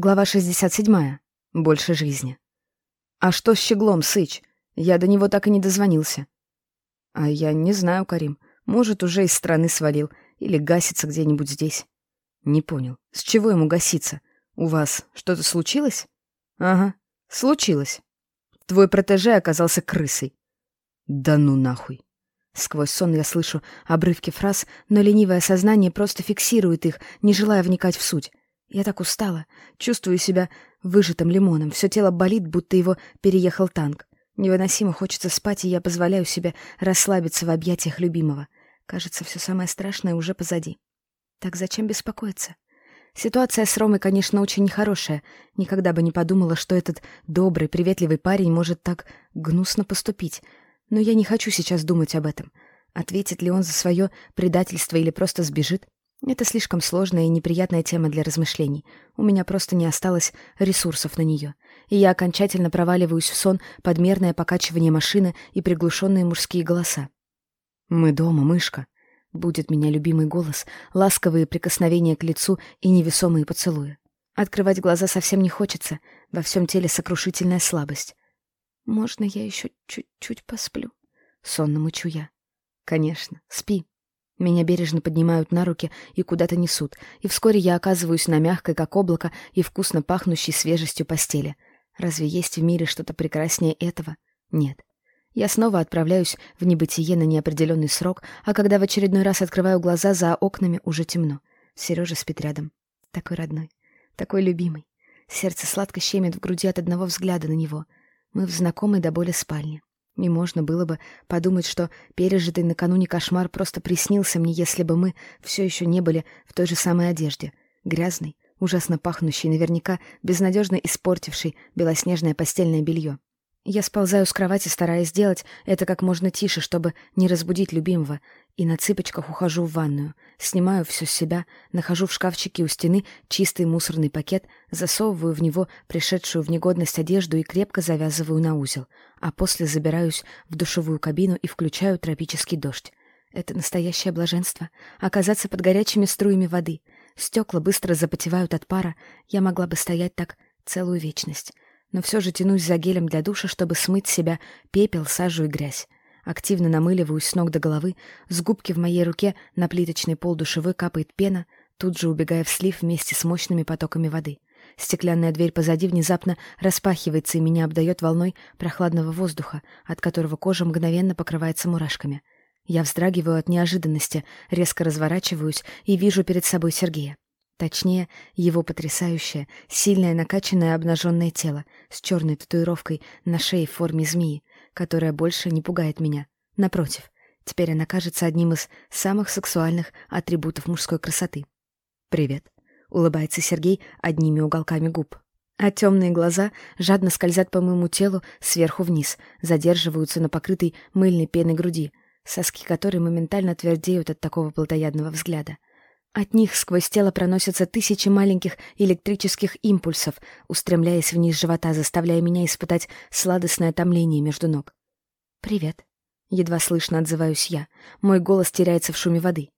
Глава 67. Больше жизни. А что с щеглом, Сыч? Я до него так и не дозвонился. А я не знаю, Карим. Может, уже из страны свалил или гасится где-нибудь здесь. Не понял. С чего ему гаситься? У вас что-то случилось? Ага, случилось. Твой протеже оказался крысой. Да ну нахуй. Сквозь сон я слышу обрывки фраз, но ленивое сознание просто фиксирует их, не желая вникать в суть. Я так устала, чувствую себя выжатым лимоном, все тело болит, будто его переехал танк. Невыносимо хочется спать, и я позволяю себе расслабиться в объятиях любимого. Кажется, все самое страшное уже позади. Так зачем беспокоиться? Ситуация с Ромой, конечно, очень нехорошая. Никогда бы не подумала, что этот добрый, приветливый парень может так гнусно поступить. Но я не хочу сейчас думать об этом. Ответит ли он за свое предательство или просто сбежит? Это слишком сложная и неприятная тема для размышлений. У меня просто не осталось ресурсов на нее. И я окончательно проваливаюсь в сон под мерное покачивание машины и приглушенные мужские голоса. «Мы дома, мышка», — будет меня любимый голос, ласковые прикосновения к лицу и невесомые поцелуи. Открывать глаза совсем не хочется, во всем теле сокрушительная слабость. «Можно я еще чуть-чуть посплю?» — сонно мычу я. «Конечно, спи», меня бережно поднимают на руки и куда-то несут, и вскоре я оказываюсь на мягкой, как облако, и вкусно пахнущей свежестью постели. Разве есть в мире что-то прекраснее этого? Нет. Я снова отправляюсь в небытие на неопределенный срок, а когда в очередной раз открываю глаза, за окнами уже темно. Сережа спит рядом. Такой родной, такой любимый. Сердце сладко щемит в груди от одного взгляда на него. Мы в знакомой до боли спальне. И можно было бы подумать, что пережитый накануне кошмар просто приснился мне, если бы мы все еще не были в той же самой одежде. Грязной, ужасно пахнущей, наверняка безнадежно испортившей белоснежное постельное белье. Я сползаю с кровати, стараясь сделать это как можно тише, чтобы не разбудить любимого, и на цыпочках ухожу в ванную, снимаю все с себя, нахожу в шкафчике у стены чистый мусорный пакет, засовываю в него пришедшую в негодность одежду и крепко завязываю на узел, а после забираюсь в душевую кабину и включаю тропический дождь. Это настоящее блаженство — оказаться под горячими струями воды. Стекла быстро запотевают от пара, я могла бы стоять так целую вечность но все же тянусь за гелем для душа, чтобы смыть себя пепел, сажу и грязь. Активно намыливаюсь с ног до головы, с губки в моей руке на плиточный пол душевой капает пена, тут же убегая в слив вместе с мощными потоками воды. Стеклянная дверь позади внезапно распахивается и меня обдает волной прохладного воздуха, от которого кожа мгновенно покрывается мурашками. Я вздрагиваю от неожиданности, резко разворачиваюсь и вижу перед собой Сергея. Точнее, его потрясающее, сильное накачанное обнаженное тело с черной татуировкой на шее в форме змеи, которая больше не пугает меня. Напротив, теперь она кажется одним из самых сексуальных атрибутов мужской красоты. «Привет», — улыбается Сергей одними уголками губ. А темные глаза жадно скользят по моему телу сверху вниз, задерживаются на покрытой мыльной пеной груди, соски которой моментально твердеют от такого плотоядного взгляда. От них сквозь тело проносятся тысячи маленьких электрических импульсов, устремляясь вниз живота, заставляя меня испытать сладостное томление между ног. «Привет», — едва слышно отзываюсь я. Мой голос теряется в шуме воды.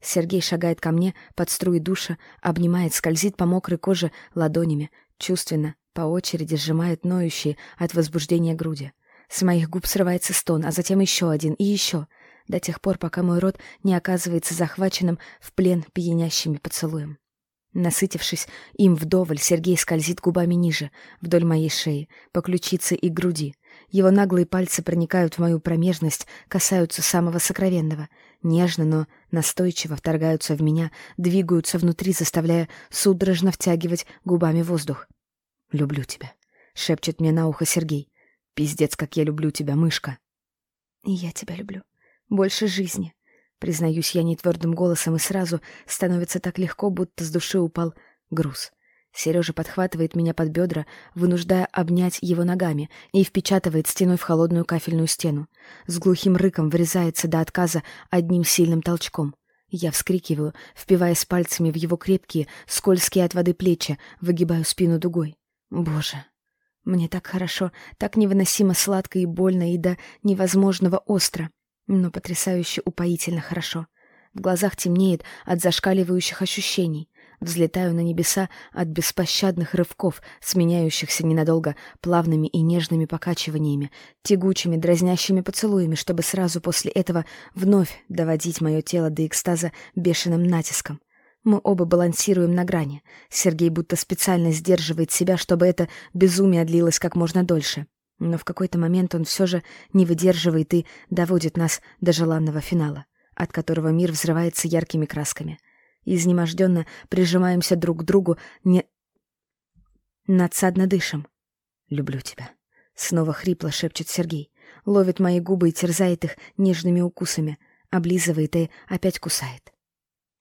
Сергей шагает ко мне под струи душа, обнимает, скользит по мокрой коже ладонями, чувственно, по очереди сжимает ноющие от возбуждения груди. С моих губ срывается стон, а затем еще один и еще — до тех пор, пока мой рот не оказывается захваченным в плен пьянящими поцелуем. Насытившись им вдоволь, Сергей скользит губами ниже, вдоль моей шеи, по ключице и груди. Его наглые пальцы проникают в мою промежность, касаются самого сокровенного. Нежно, но настойчиво вторгаются в меня, двигаются внутри, заставляя судорожно втягивать губами воздух. «Люблю тебя», — шепчет мне на ухо Сергей. «Пиздец, как я люблю тебя, мышка». «И я тебя люблю», больше жизни. Признаюсь я нетвердым голосом, и сразу становится так легко, будто с души упал груз. Сережа подхватывает меня под бедра, вынуждая обнять его ногами, и впечатывает стеной в холодную кафельную стену. С глухим рыком врезается до отказа одним сильным толчком. Я вскрикиваю, впиваясь пальцами в его крепкие, скользкие от воды плечи, выгибаю спину дугой. Боже, мне так хорошо, так невыносимо сладко и больно, и до невозможного остро но потрясающе упоительно хорошо. В глазах темнеет от зашкаливающих ощущений. взлетаю на небеса от беспощадных рывков, сменяющихся ненадолго плавными и нежными покачиваниями, тягучими, дразнящими поцелуями, чтобы сразу после этого вновь доводить мое тело до экстаза бешеным натиском. Мы оба балансируем на грани. Сергей будто специально сдерживает себя, чтобы это безумие длилось как можно дольше. Но в какой-то момент он все же не выдерживает и доводит нас до желанного финала, от которого мир взрывается яркими красками. Изнеможденно прижимаемся друг к другу, не... Надсадно дышим. «Люблю тебя», — снова хрипло шепчет Сергей. Ловит мои губы и терзает их нежными укусами, облизывает и опять кусает.